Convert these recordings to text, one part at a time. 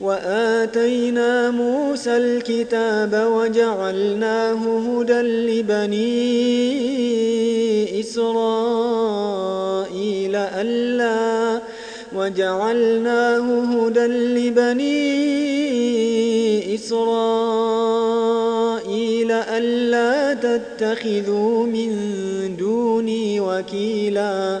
وآتينا موسى الكتاب وجعلناه هدى لبني إسرائيل ألا وجعلناه هدى لبني إسرائيل ألا تتخذوا من دوني وكيلا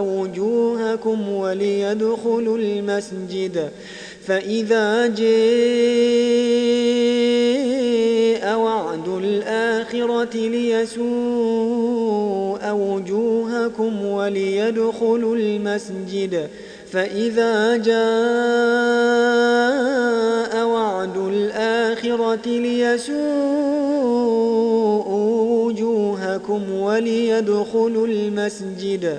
وجوهكم وليدخلوا المسجد. فإذا جاء وعد الآخرة ليسوء وجوهكم وليدخلوا المسجد. فإذا جاء وعد الآخرة ليسوء وجوهكم وليدخلوا المسجد.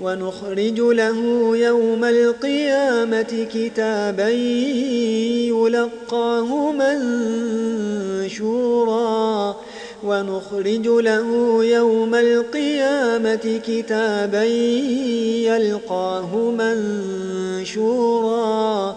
ونخرج له يوم القيامة كتابا يلقاه منشورا. ونخرج له يوم القيامة كتابا يلقاه منشورا.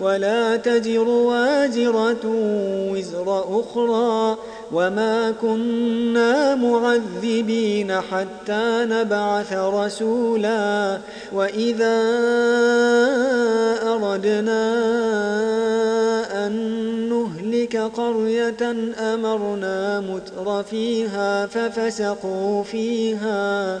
ولا تزر وازرة وزر أخرى وما كنا معذبين حتى نبعث رسولا وإذا أردنا أن نهلك قرية أمرنا متر فيها ففسقوا فيها ففسقوا فيها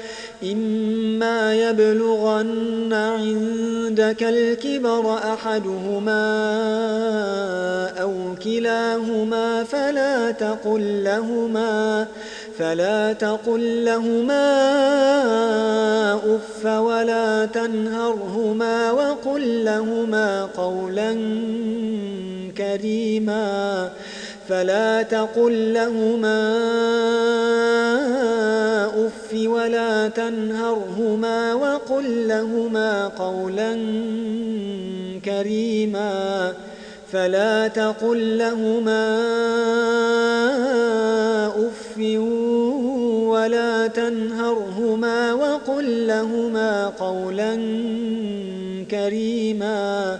إما يبلغن عندك الكبر أحدهما أو كلاهما فلا تقل لهما فلا تقل لهما أف ولا تنهرهما وقل لهما قولا كريما فلا تقل لهما أف ولا تنهرهما وقل لهما قولا كريما فلا تقل لهما أف ولا تنهرهما وقل لهما قولا كريما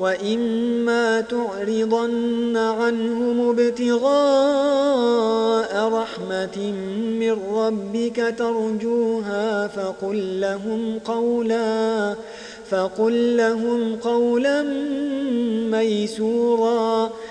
وإما تعرضن عنهم ابتغاء رحمة من ربك ترجوها فقل لهم قولا فقل لهم قولا ميسورا.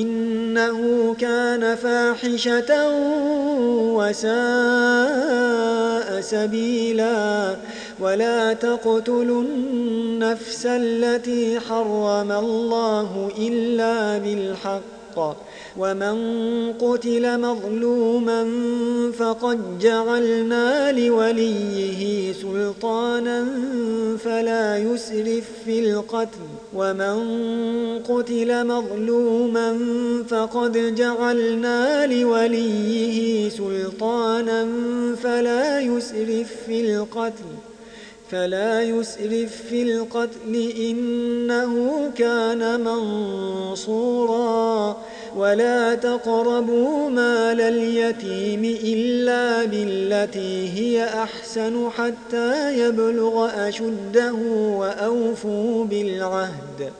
إنه كان فاحشة وساء سبيلا ولا تقتلوا النفس التي حرم الله إلا بالحق ومن قتل مظلوما فقد جعلنا لوليه سلطانا فلا يسرف في القتل ومن قتل مظلوما فقد جعلنا لوليه سلطانا فلا يسرف في القتل فلا يسرف في القتل إنه كان منصورا ولا تقربوا مال اليتيم إلا بالتي هي أحسن حتى يبلغ أشده وأوفوا بالعهد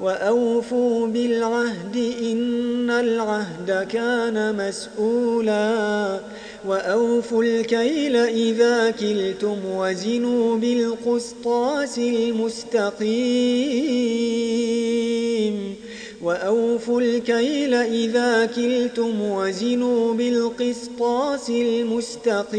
وأوفوا بالعهد إن العهد كان مسؤولا وأوفوا الكيل إذا كلتم وزنوا بالقسطاس المستقيم وأوفوا الكيل إذا كلتم وزنوا بالقسطاس المستقيم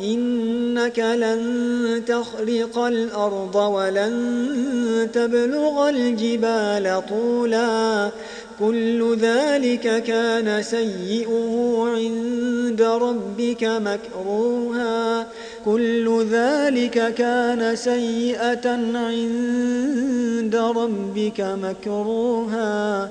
إنك لن تخرق الأرض ولن تبلغ الجبال طولا. كل ذلك كان سيئه عند ربك مكروها. كل ذلك كان سيئة عند ربك مكروها.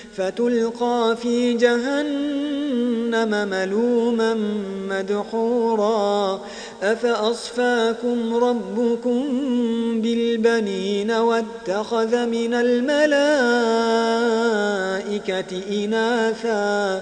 فتلقى في جهنم ملوما مدحورا. أفأصفاكم ربكم بالبنين واتخذ من الملائكة إناثا؟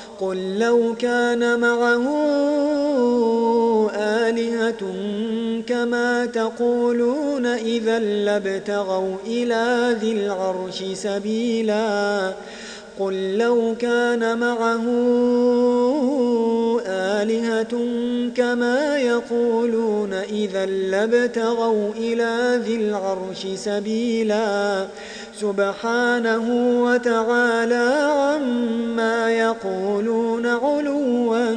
قل لو كان معه آلهة كما تقولون إذا لابتغوا إلى ذي العرش سبيلا قل لو كان معه آلهة كما يقولون إذا لابتغوا إلى ذي العرش سبيلا سبحانه وتعالى عما يقولون علوا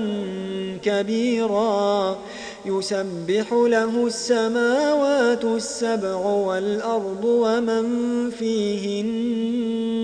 كبيرا يسبح له السماوات السبع والأرض ومن فيهن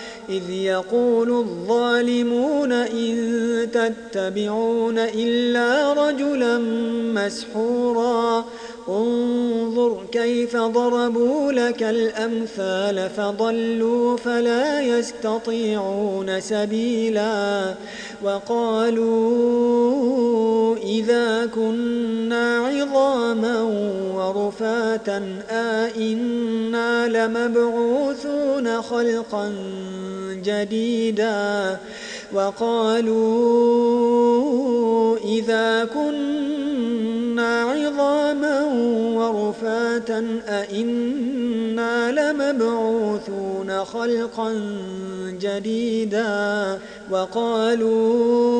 إذ يقول الظالمون إن تتبعون إلا رجلا مسحورا انظر كيف ضربوا لك الأمثال فضلوا فلا يستطيعون سبيلا وقالوا إذا كنا عظاما ورفاتا آئنا لمبعوثون خلقا جديدا وقالوا إذا كنا عظاما ورفاتا أئنا لمبعوثون خلقا جديدا وقالوا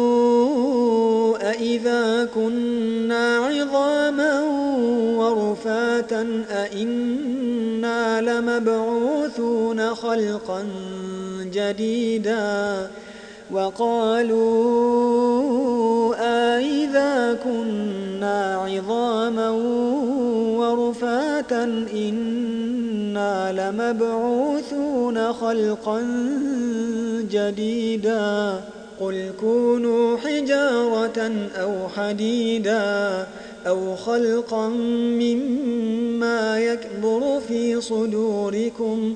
أئذا كنا عظاما ورفاتا أئنا لمبعوثون خلقا جديدا وقالوا أئذا كنا عظاما ورفاتا إنا لمبعوثون خلقا جديدا قل كونوا حجارة أو حديدا أو خلقا مما يكبر في صدوركم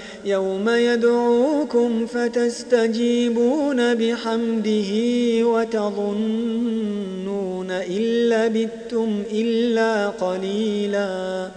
يوم يدعوكم فتستجيبون بحمده وتظنون إن لبثتم إلا قليلا.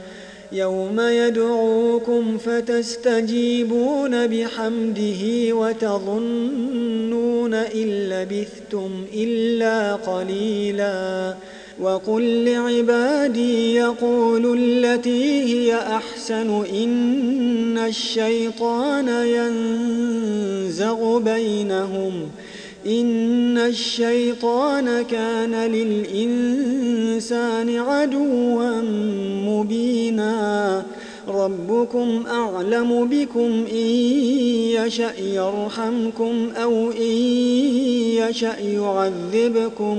يوم يدعوكم فتستجيبون بحمده وتظنون إن لبثتم إلا قليلا. وقل لعبادي يقولوا التي هي أحسن إن الشيطان ينزغ بينهم إن الشيطان كان للإنسان عدوا مبينا ربكم أعلم بكم إن يشأ يرحمكم أو إن يشأ يعذبكم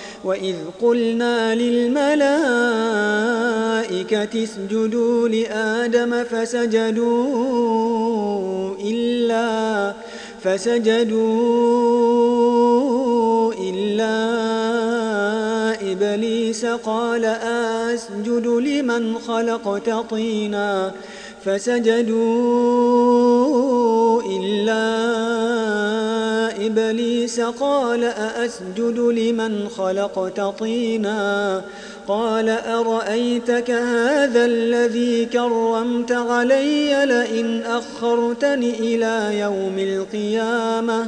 وإذ قلنا للملائكة اسجدوا لآدم فسجدوا إلا فسجدوا إلا إبليس قال أسجد لمن خلقت طيناً فسجدوا إلا إبليس قال أأسجد لمن خلقت طينا قال أرأيتك هذا الذي كرمت علي لئن أخرتني إلى يوم القيامة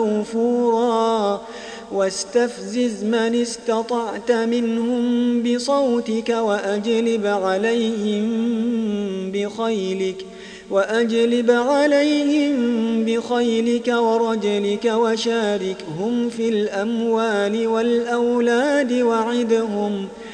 موفورا. واستفزز من استطعت منهم بصوتك وأجلب عليهم بخيلك وأجلب عليهم بخيلك ورجلك وشاركهم في الأموال والأولاد وعدهم ۖ.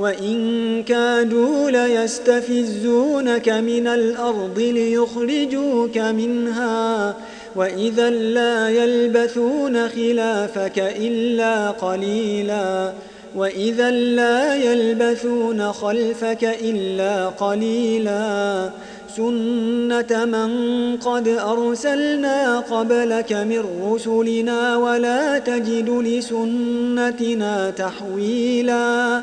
وإن كادوا ليستفزونك من الأرض ليخرجوك منها وإذا لا يلبثون خلافك إلا قليلا وإذا لا يلبثون خلفك إلا قليلا سنة من قد أرسلنا قبلك من رسلنا ولا تجد لسنتنا تحويلا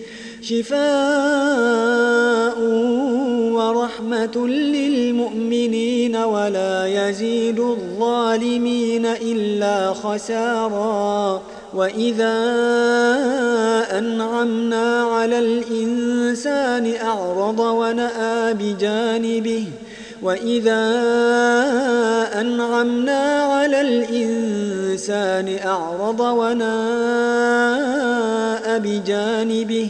شفاء ورحمة للمؤمنين ولا يزيد الظالمين إلا خساراً وإذا أنعمنا على الإنسان أعرض ونأى بجانبه وإذا أنعمنا على الإنسان أعرض وناء بجانبه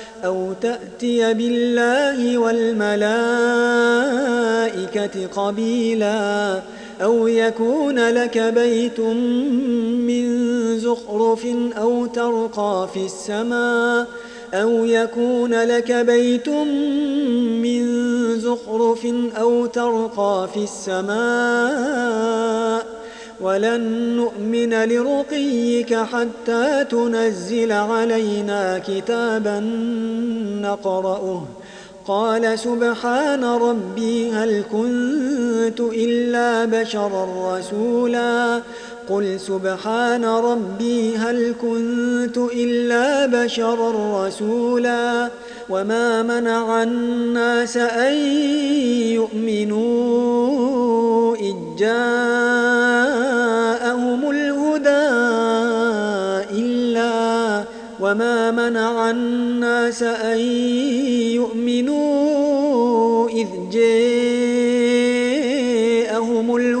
أو تأتي بالله والملائكة قبيلا أو يكون لك بيت من زخرف أو ترقى في السماء أو يكون لك بيت من زخرف أو ترقى في السماء ولن نؤمن لرقيك حتى تنزل علينا كتابا نقرأه. قال سبحان ربي هل كنت إلا بشرا رسولا. قل سبحان ربي هل كنت إلا بشرا رسولا. وما منع الناس أن يؤمنوا إذ جاءهم الهدى إلا وما منع الناس أن يؤمنوا إذ جاءهم الهدى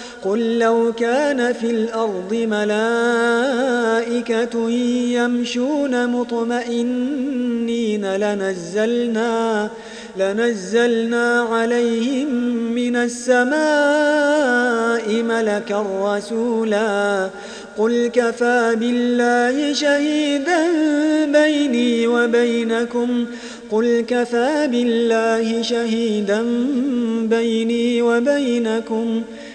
قل لو كان في الأرض ملائكة يمشون مطمئنين لنزلنا لنزلنا عليهم من السماء ملكا رسولا قل كفى بالله شهيدا بيني وبينكم قل كفى بالله شهيدا بيني وبينكم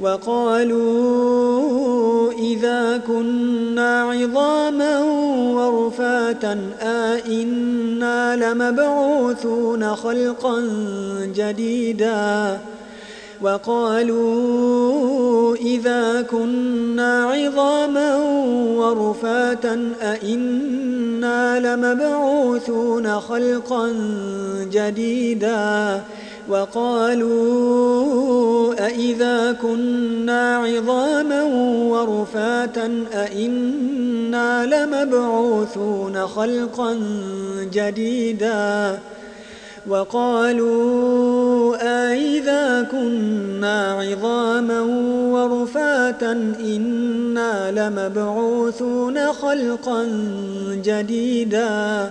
وقالوا إذا كنا عظاما ورفاتا آئنا لمبعوثون خلقا جديدا. وقالوا إذا كنا عظاما ورفاتا أئنا لمبعوثون خلقا جديدا. وقالوا أئذا كنا عظاما ورفاتا أئنا لمبعوثون خلقا جديدا وقالوا أئذا كنا عظاما ورفاتا إنا لمبعوثون خلقا جديدا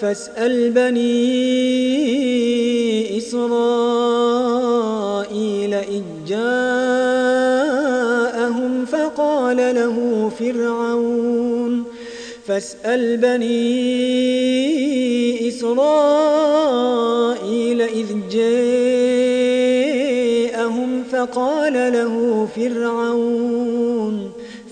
فاسأل بني إسرائيل إذ جاءهم فقال له فرعون فاسأل بني إسرائيل إذ جاءهم فقال له فرعون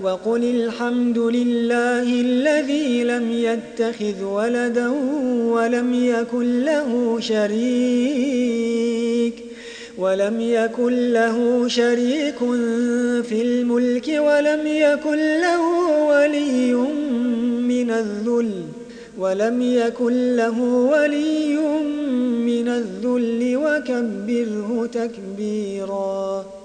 وقل الحمد لله الذي لم يتخذ ولدا ولم يكن له شريك ولم يكن له شريك في الملك ولم يكن له ولي من الذل ولم يكن له ولي من الذل وكبره تكبيراً